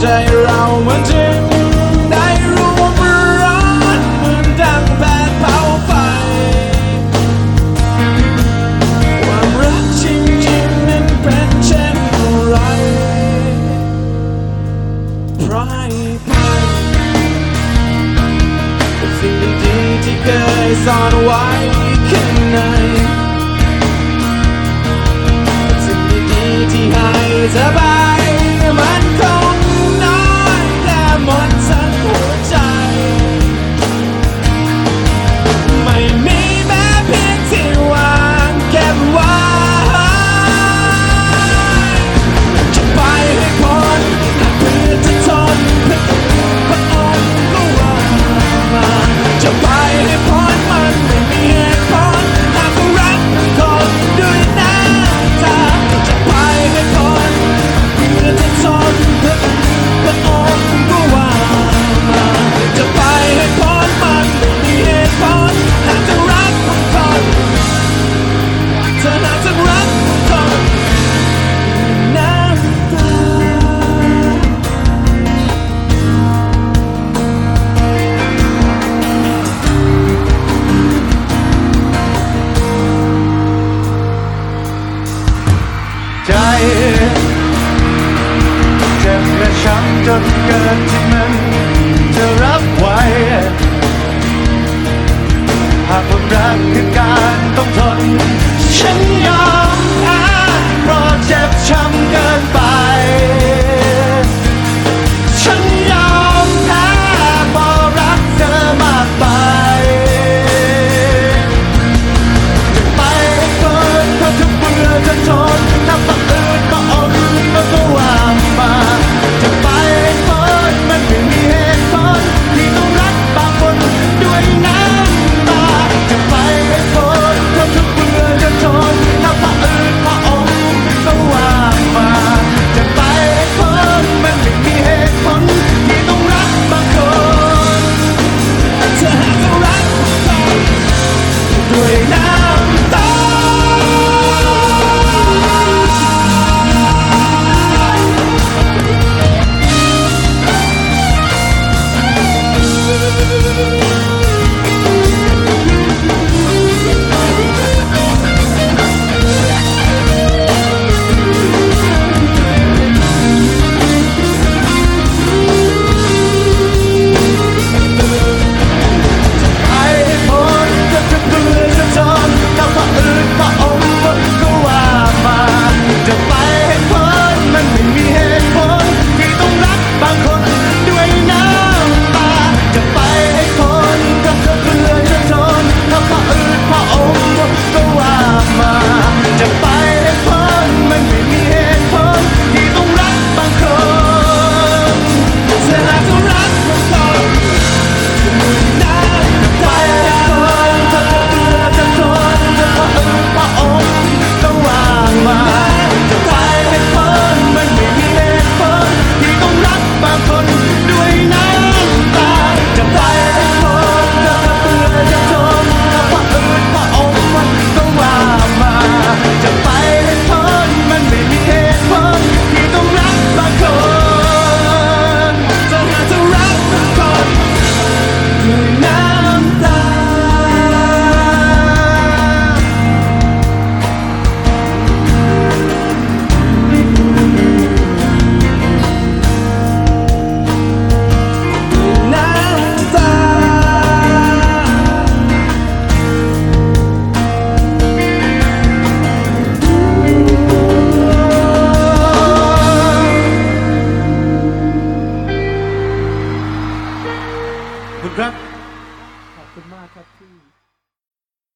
ใจเราเหมือนจริง life. Depresyantod gyöntümön